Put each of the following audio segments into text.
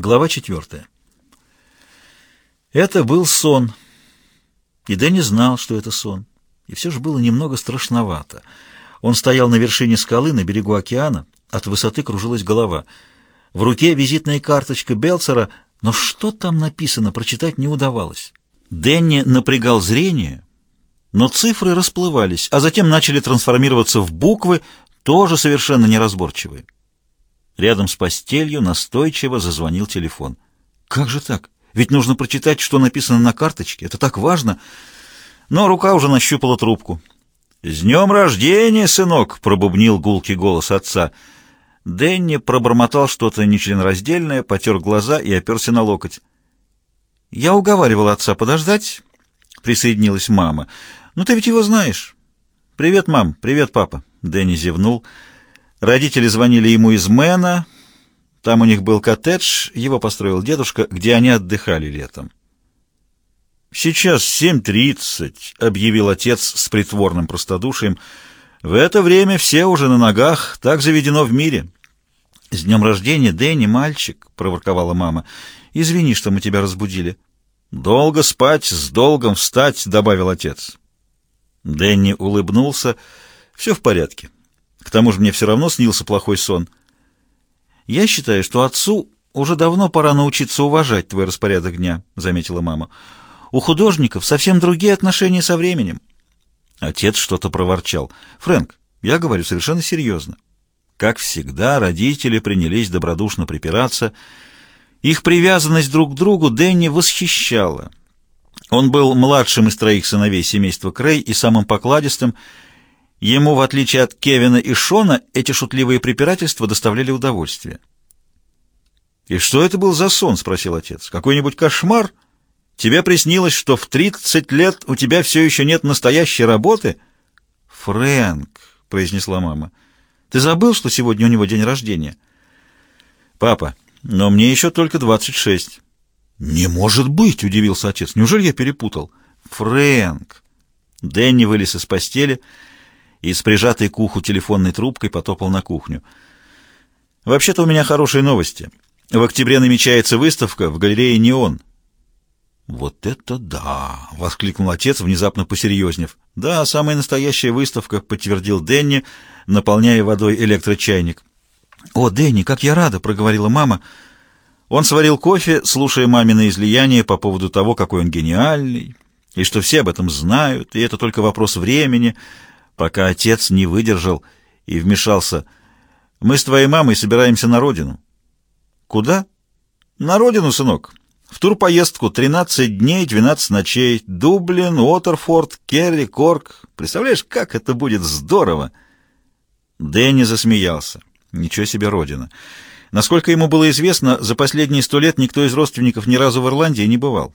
Глава четвертая. Это был сон. И Дэнни знал, что это сон. И все же было немного страшновато. Он стоял на вершине скалы на берегу океана. От высоты кружилась голова. В руке визитная карточка Белцера, но что там написано, прочитать не удавалось. Дэнни напрягал зрение, но цифры расплывались, а затем начали трансформироваться в буквы, тоже совершенно неразборчивые. Рядом с постелью настойчиво зазвонил телефон. «Как же так? Ведь нужно прочитать, что написано на карточке. Это так важно!» Но рука уже нащупала трубку. «С днем рождения, сынок!» — пробубнил гулкий голос отца. Дэнни пробормотал что-то нечленораздельное, потер глаза и оперся на локоть. «Я уговаривал отца подождать», — присоединилась мама. «Ну ты ведь его знаешь». «Привет, мам. Привет, папа». Дэнни зевнул. Родители звонили ему из Мэна. Там у них был коттедж, его построил дедушка, где они отдыхали летом. «Сейчас семь тридцать», — объявил отец с притворным простодушием. «В это время все уже на ногах, так заведено в мире». «С днем рождения, Дэнни, мальчик», — проворковала мама. «Извини, что мы тебя разбудили». «Долго спать, с долгом встать», — добавил отец. Дэнни улыбнулся. «Все в порядке. К тому же мне все равно снился плохой сон». «Я считаю, что отцу уже давно пора научиться уважать твой распорядок дня», — заметила мама. «У художников совсем другие отношения со временем». Отец что-то проворчал. «Фрэнк, я говорю совершенно серьезно». Как всегда, родители принялись добродушно припираться. Их привязанность друг к другу Дэнни восхищала. Он был младшим из троих сыновей семейства Крей и самым покладистым. Ему, в отличие от Кевина и Шона, эти шутливые препирательства доставляли удовольствие. «И что это был за сон?» — спросил отец. «Какой-нибудь кошмар? Тебе приснилось, что в тридцать лет у тебя все еще нет настоящей работы?» «Фрэнк», — произнесла мама, — «ты забыл, что сегодня у него день рождения?» «Папа, но мне еще только двадцать шесть». «Не может быть!» — удивился отец. «Неужели я перепутал?» «Фрэнк!» Дэнни вылез из постели и с прижатой к уху телефонной трубкой потопал на кухню. «Вообще-то у меня хорошие новости. В октябре намечается выставка в галерее «Неон». «Вот это да!» — воскликнул отец, внезапно посерьезнев. «Да, самая настоящая выставка», — подтвердил Дэнни, наполняя водой электрочайник. «О, Дэнни, как я рада!» — проговорила мама — он сварил кофе, слушая мамины излияния по поводу того, какой он гениальный, и что все об этом знают, и это только вопрос времени, пока отец не выдержал и вмешался. «Мы с твоей мамой собираемся на родину». «Куда?» «На родину, сынок. В турпоездку 13 дней, 12 ночей. Дублин, Уотерфорд, Керри, Корк. Представляешь, как это будет здорово!» Дэнни засмеялся. «Ничего себе родина!» Насколько ему было известно, за последние сто лет никто из родственников ни разу в Ирландии не бывал.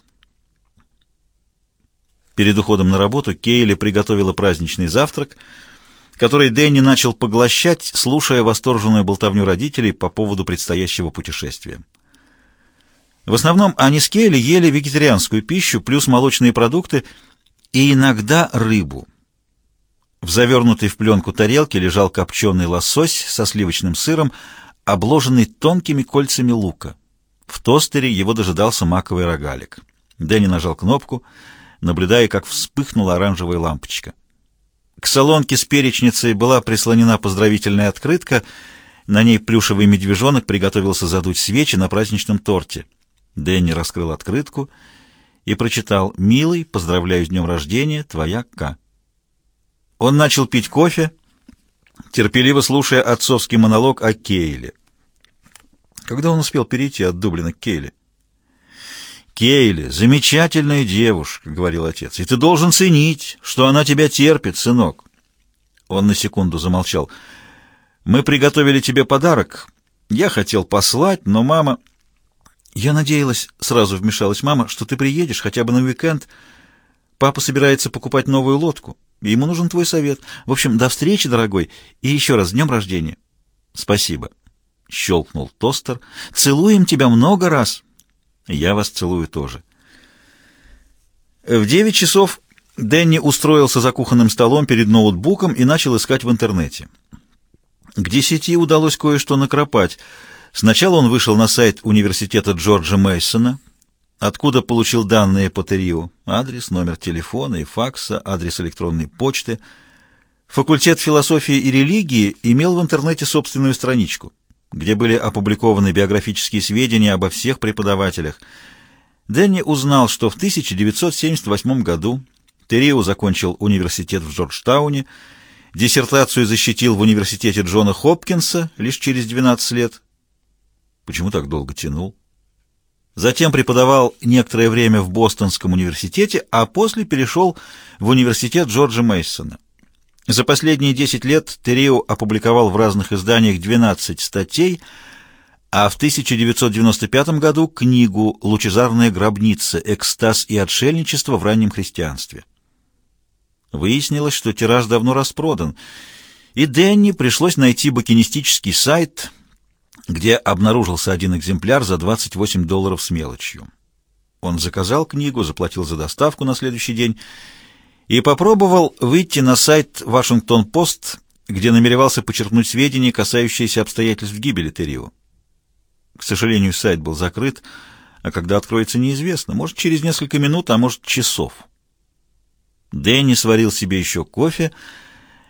Перед уходом на работу Кейли приготовила праздничный завтрак, который Дэнни начал поглощать, слушая восторженную болтовню родителей по поводу предстоящего путешествия. В основном они с Кейли ели вегетарианскую пищу, плюс молочные продукты и иногда рыбу. В завернутой в пленку тарелке лежал копченый лосось со сливочным сыром, обложенный тонкими кольцами лука. В тостере его дожидался маковый рогалик. Дэнни нажал кнопку, наблюдая, как вспыхнула оранжевая лампочка. К салонке с перечницей была прислонена поздравительная открытка, на ней плюшевый медвежонок приготовился задуть свечи на праздничном торте. Дэнни раскрыл открытку и прочитал «Милый, поздравляю с днем рождения, твоя К». Он начал пить кофе, терпеливо слушая отцовский монолог о Кейле. Когда он успел перейти от Дублина к Кейле? «Кейли, замечательная девушка», — говорил отец, — «и ты должен ценить, что она тебя терпит, сынок». Он на секунду замолчал. «Мы приготовили тебе подарок. Я хотел послать, но мама...» «Я надеялась», — сразу вмешалась мама, — «что ты приедешь хотя бы на уикенд. Папа собирается покупать новую лодку. Ему нужен твой совет. В общем, до встречи, дорогой, и еще раз с днем рождения. Спасибо. Щелкнул тостер. Целуем тебя много раз. Я вас целую тоже. В девять часов Дэнни устроился за кухонным столом перед ноутбуком и начал искать в интернете. К десяти удалось кое-что накропать. Сначала он вышел на сайт университета Джорджа Мейсона, откуда получил данные по Террио, адрес, номер телефона и факса, адрес электронной почты. Факультет философии и религии имел в интернете собственную страничку, где были опубликованы биографические сведения обо всех преподавателях. Дэнни узнал, что в 1978 году Террио закончил университет в Джорджтауне, диссертацию защитил в университете Джона Хопкинса лишь через 12 лет. Почему так долго тянул? Затем преподавал некоторое время в Бостонском университете, а после перешел в университет Джорджа Мейсона. За последние 10 лет Террио опубликовал в разных изданиях 12 статей, а в 1995 году книгу «Лучезарная гробница. Экстаз и отшельничество в раннем христианстве». Выяснилось, что тираж давно распродан, и Денни пришлось найти букинистический сайт – где обнаружился один экземпляр за 28 долларов с мелочью. Он заказал книгу, заплатил за доставку на следующий день и попробовал выйти на сайт «Вашингтон-Пост», где намеревался почерпнуть сведения, касающиеся обстоятельств гибели Террио. К сожалению, сайт был закрыт, а когда откроется, неизвестно. Может, через несколько минут, а может, часов. Дэнни сварил себе еще кофе,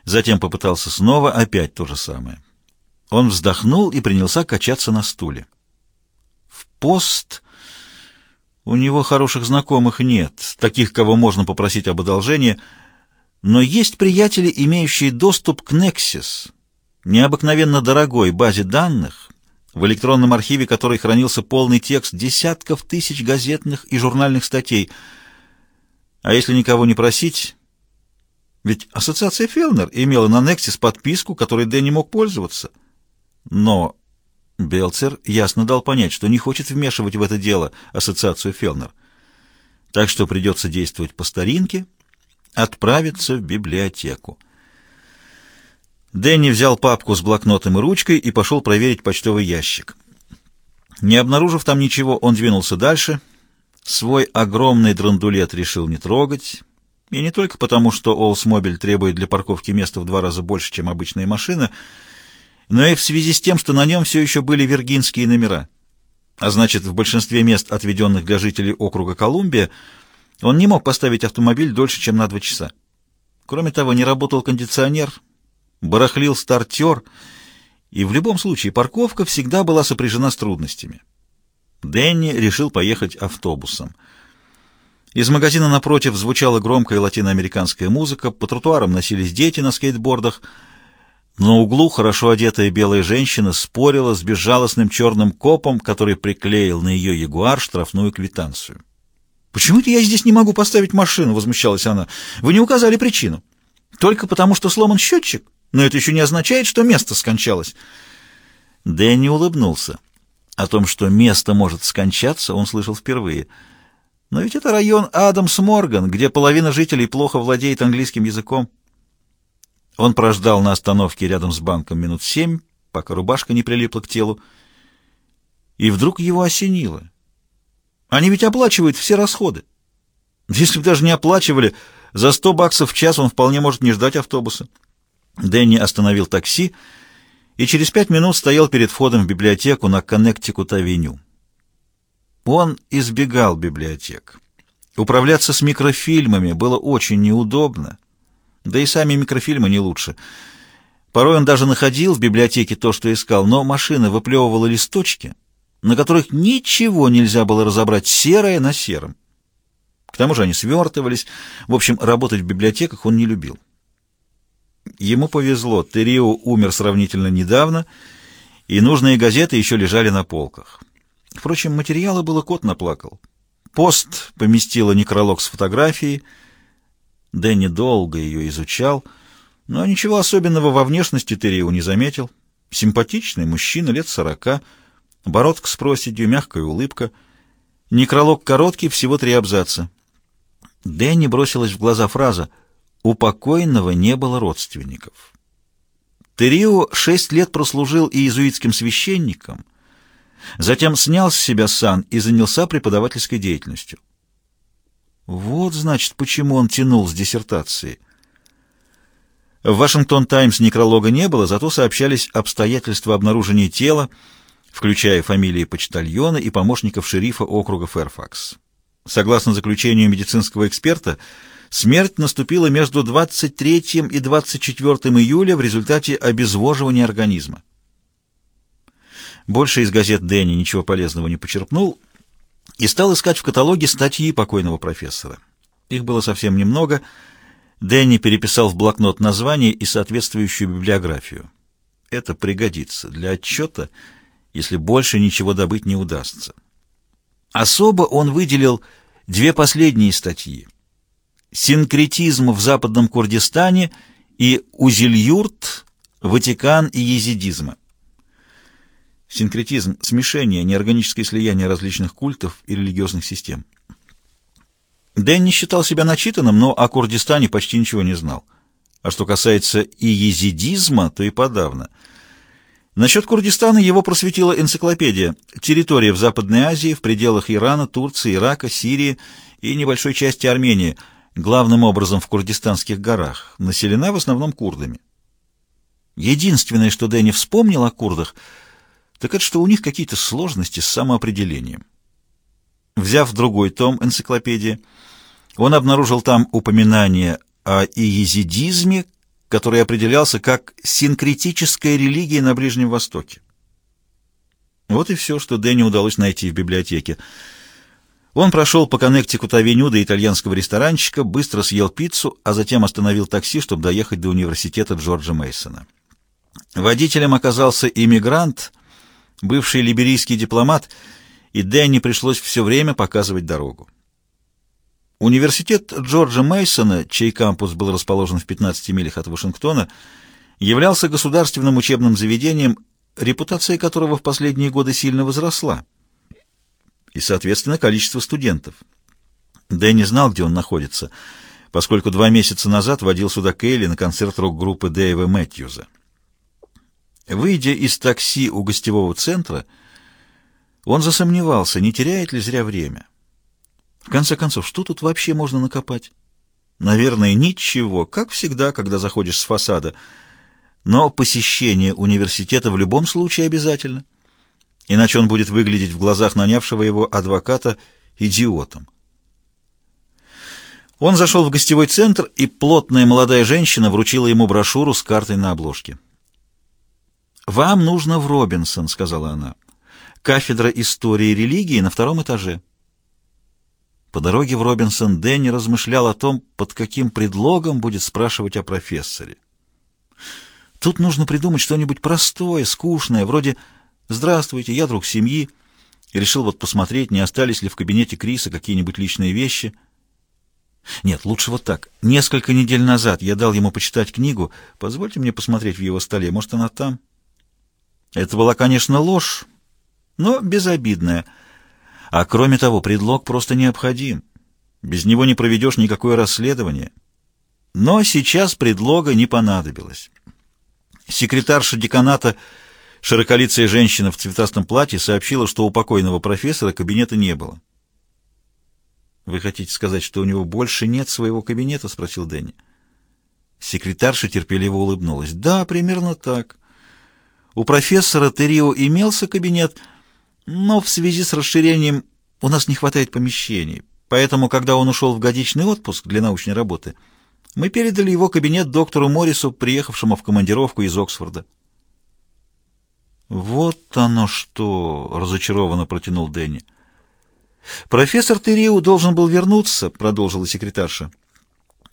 затем попытался снова, опять то же самое. Он вздохнул и принялся качаться на стуле. В пост у него хороших знакомых нет, таких, кого можно попросить об одолжении, но есть приятели, имеющие доступ к Nexus, необыкновенно дорогой базе данных, в электронном архиве которой хранился полный текст десятков тысяч газетных и журнальных статей. А если никого не просить... Ведь ассоциация Фелнер имела на Nexus подписку, которой Дэнни мог пользоваться — но Белцер ясно дал понять, что не хочет вмешивать в это дело ассоциацию Фелнер. Так что придется действовать по старинке, отправиться в библиотеку. Дэнни взял папку с блокнотом и ручкой и пошел проверить почтовый ящик. Не обнаружив там ничего, он двинулся дальше. Свой огромный драндулет решил не трогать. И не только потому, что Олсмобиль требует для парковки места в два раза больше, чем обычные машины, но и в связи с тем, что на нем все еще были виргинские номера. А значит, в большинстве мест, отведенных для жителей округа Колумбия, он не мог поставить автомобиль дольше, чем на два часа. Кроме того, не работал кондиционер, барахлил стартер, и в любом случае парковка всегда была сопряжена с трудностями. Дэнни решил поехать автобусом. Из магазина напротив звучала громкая латиноамериканская музыка, по тротуарам носились дети на скейтбордах — на углу хорошо одетая белая женщина спорила с безжалостным черным копом, который приклеил на ее ягуар штрафную квитанцию. «Почему-то я здесь не могу поставить машину», — возмущалась она. «Вы не указали причину. Только потому, что сломан счетчик? Но это еще не означает, что место скончалось». Дэнни улыбнулся. О том, что место может скончаться, он слышал впервые. Но ведь это район Адамс-Морган, где половина жителей плохо владеет английским языком. Он прождал на остановке рядом с банком минут семь, пока рубашка не прилипла к телу, и вдруг его осенило. Они ведь оплачивают все расходы. Если бы даже не оплачивали, за сто баксов в час он вполне может не ждать автобуса. Дэнни остановил такси и через пять минут стоял перед входом в библиотеку на Коннектикут-авеню. Он избегал библиотек. Управляться с микрофильмами было очень неудобно. Да и сами микрофильмы не лучше. Порой он даже находил в библиотеке то, что искал, но машина выплевывала листочки, на которых ничего нельзя было разобрать серое на сером. К тому же они свертывались. В общем, работать в библиотеках он не любил. Ему повезло, Террио умер сравнительно недавно, и нужные газеты еще лежали на полках. Впрочем, материала было кот наплакал. Пост поместила некролог с фотографией — Дэнни долго ее изучал, но ничего особенного во внешности Террио не заметил. Симпатичный мужчина, лет сорока, бородка с проседью, мягкая улыбка. Некролог короткий, всего три абзаца. Дэнни бросилась в глаза фраза «У покойного не было родственников». Террио шесть лет прослужил иезуитским священником, затем снял с себя сан и занялся преподавательской деятельностью. Вот, значит, почему он тянул с диссертацией. В «Вашингтон Таймс» некролога не было, зато сообщались обстоятельства обнаружения тела, включая фамилии почтальона и помощников шерифа округа Фэрфакс. Согласно заключению медицинского эксперта, смерть наступила между 23 и 24 июля в результате обезвоживания организма. Больше из газет Дэнни ничего полезного не почерпнул и стал искать в каталоге статьи покойного профессора. Их было совсем немного. Дэнни переписал в блокнот название и соответствующую библиографию. Это пригодится для отчета, если больше ничего добыть не удастся. Особо он выделил две последние статьи. «Синкретизм в Западном Курдистане» и «Узельюрт, Ватикан и езидизма». Синкретизм — смешение, неорганическое слияние различных культов и религиозных систем. Дэнни считал себя начитанным, но о Курдистане почти ничего не знал. А что касается и езидизма, то и подавно. Насчет Курдистана его просветила энциклопедия «Территория в Западной Азии, в пределах Ирана, Турции, Ирака, Сирии и небольшой части Армении, главным образом в Курдистанских горах, населена в основном курдами». Единственное, что Дэнни вспомнил о курдах — так это что у них какие-то сложности с самоопределением. Взяв другой том энциклопедии, он обнаружил там упоминание о иезидизме, который определялся как синкретическая религия на Ближнем Востоке. Вот и все, что Дэнни удалось найти в библиотеке. Он прошел по Коннектикут-авеню до итальянского ресторанчика, быстро съел пиццу, а затем остановил такси, чтобы доехать до университета Джорджа Мейсона. Водителем оказался иммигрант — бывший либерийский дипломат, и Дэнни пришлось все время показывать дорогу. Университет Джорджа Мейсона, чей кампус был расположен в 15 милях от Вашингтона, являлся государственным учебным заведением, репутация которого в последние годы сильно возросла, и, соответственно, количество студентов. Дэнни знал, где он находится, поскольку два месяца назад водил сюда Кейли на концерт рок-группы Дэйва Мэтьюза. Выйдя из такси у гостевого центра, он засомневался, не теряет ли зря время. В конце концов, что тут вообще можно накопать? Наверное, ничего, как всегда, когда заходишь с фасада. Но посещение университета в любом случае обязательно. Иначе он будет выглядеть в глазах нанявшего его адвоката идиотом. Он зашел в гостевой центр, и плотная молодая женщина вручила ему брошюру с картой на обложке. «Вам нужно в Робинсон», — сказала она. «Кафедра истории и религии на втором этаже». По дороге в Робинсон Дэнни размышлял о том, под каким предлогом будет спрашивать о профессоре. Тут нужно придумать что-нибудь простое, скучное, вроде «Здравствуйте, я друг семьи», и решил вот посмотреть, не остались ли в кабинете Криса какие-нибудь личные вещи. Нет, лучше вот так. Несколько недель назад я дал ему почитать книгу. Позвольте мне посмотреть в его столе. Может, она там?» Это была, конечно, ложь, но безобидная. А кроме того, предлог просто необходим. Без него не проведешь никакое расследование. Но сейчас предлога не понадобилось. Секретарша деканата, широколицая женщина в цветастом платье, сообщила, что у покойного профессора кабинета не было. «Вы хотите сказать, что у него больше нет своего кабинета?» — спросил Дэнни. Секретарша терпеливо улыбнулась. «Да, примерно так». У профессора Террио имелся кабинет, но в связи с расширением у нас не хватает помещений. Поэтому, когда он ушел в годичный отпуск для научной работы, мы передали его кабинет доктору Моррису, приехавшему в командировку из Оксфорда. «Вот оно что!» — разочарованно протянул Дэнни. «Профессор Террио должен был вернуться», — продолжила секретарша.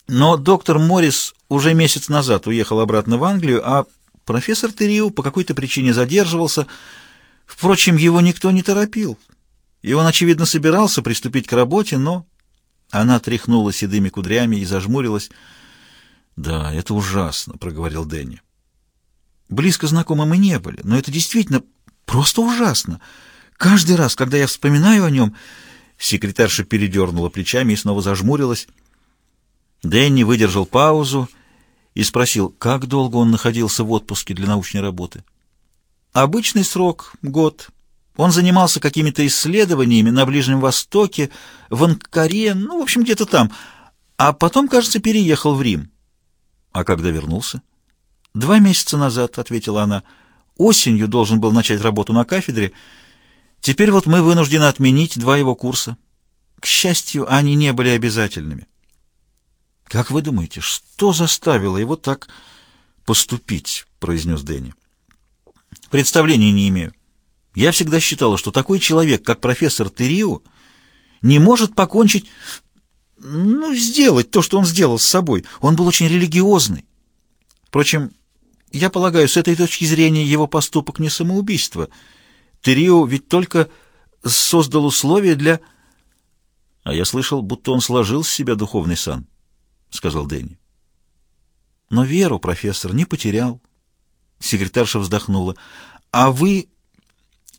«Но доктор Моррис уже месяц назад уехал обратно в Англию, а Профессор Терриу по какой-то причине задерживался. Впрочем, его никто не торопил. И он, очевидно, собирался приступить к работе, но... Она тряхнула седыми кудрями и зажмурилась. «Да, это ужасно», — проговорил Дэнни. «Близко знакомы мы не были, но это действительно просто ужасно. Каждый раз, когда я вспоминаю о нем...» Секретарша передернула плечами и снова зажмурилась. Дэнни выдержал паузу и спросил, как долго он находился в отпуске для научной работы. Обычный срок — год. Он занимался какими-то исследованиями на Ближнем Востоке, в Анкаре, ну, в общем, где-то там. А потом, кажется, переехал в Рим. А когда вернулся? «Два месяца назад», — ответила она. осенью должен был начать работу на кафедре. Теперь вот мы вынуждены отменить два его курса. К счастью, они не были обязательными. «Как вы думаете, что заставило его так поступить?» — произнес Дэнни. «Представления не имею. Я всегда считала, что такой человек, как профессор Террио, не может покончить, ну, сделать то, что он сделал с собой. Он был очень религиозный. Впрочем, я полагаю, с этой точки зрения его поступок не самоубийство. Террио ведь только создал условия для... — А я слышал, будто он сложил с себя духовный сан, — сказал Дэнни. — Но веру, профессор, не потерял. Секретарша вздохнула. — А вы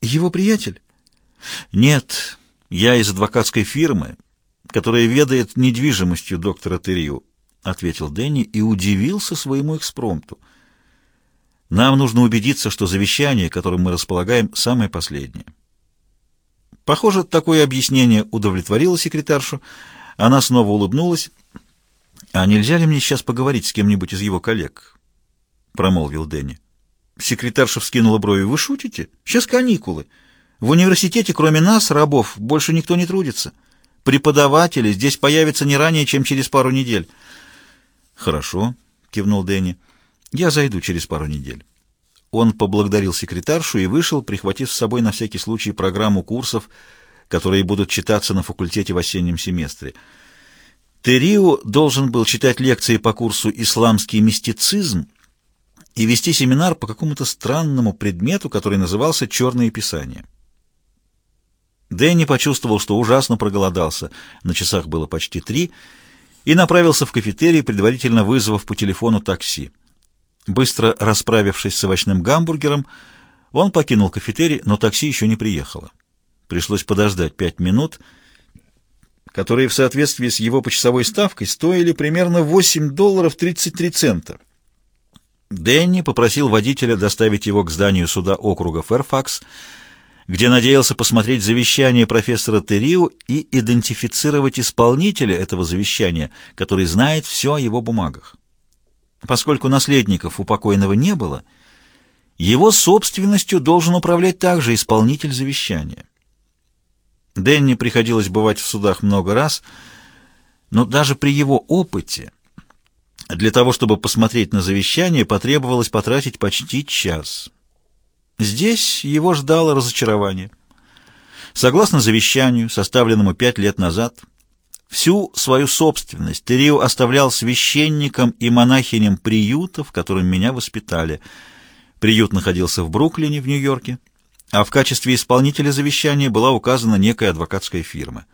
его приятель? — Нет, я из адвокатской фирмы, которая ведает недвижимостью доктора Террио, — ответил Дэнни и удивился своему экспромту. — нам нужно убедиться, что завещание, которым мы располагаем, самое последнее. Похоже, такое объяснение удовлетворило секретаршу. Она снова улыбнулась. «А нельзя ли мне сейчас поговорить с кем-нибудь из его коллег?» — промолвил Дэнни. Секретарша вскинула брови. «Вы шутите? Сейчас каникулы. В университете, кроме нас, рабов, больше никто не трудится. Преподаватели здесь появятся не ранее, чем через пару недель». «Хорошо», — кивнул Дэнни. Я зайду через пару недель. Он поблагодарил секретаршу и вышел, прихватив с собой на всякий случай программу курсов, которые будут читаться на факультете в осеннем семестре. Терио должен был читать лекции по курсу «Исламский мистицизм» и вести семинар по какому-то странному предмету, который назывался «Черное писание». Дэнни почувствовал, что ужасно проголодался. На часах было почти три, и направился в кафетерий, предварительно вызвав по телефону такси. Быстро расправившись с овощным гамбургером, он покинул кафетерий, но такси еще не приехало. Пришлось подождать пять минут, которые в соответствии с его почасовой ставкой стоили примерно 8 долларов 33 цента. Дэнни попросил водителя доставить его к зданию суда округа Фэрфакс, где надеялся посмотреть завещание профессора Террио и идентифицировать исполнителя этого завещания, который знает все о его бумагах. Поскольку наследников у покойного не было, его собственностью должен управлять также исполнитель завещания. Дэнни приходилось бывать в судах много раз, но даже при его опыте для того, чтобы посмотреть на завещание, потребовалось потратить почти час. Здесь его ждало разочарование. Согласно завещанию, составленному пять лет назад, Всю свою собственность Терио оставлял священникам и монахиням приюта, в котором меня воспитали. Приют находился в Бруклине, в Нью-Йорке, а в качестве исполнителя завещания была указана некая адвокатская фирма.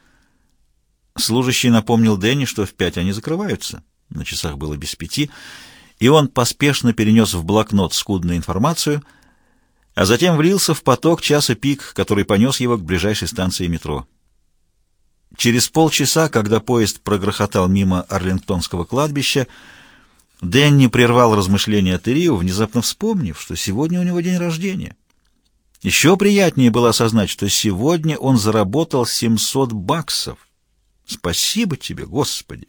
Служащий напомнил Дэнни, что в пять они закрываются. На часах было без пяти, и он поспешно перенес в блокнот скудную информацию, а затем влился в поток часа пик, который понес его к ближайшей станции метро. Через полчаса, когда поезд прогрохотал мимо Арлингтонского кладбища, Дэнни прервал размышления Террио, внезапно вспомнив, что сегодня у него день рождения. Еще приятнее было осознать, что сегодня он заработал 700 баксов. Спасибо тебе, Господи!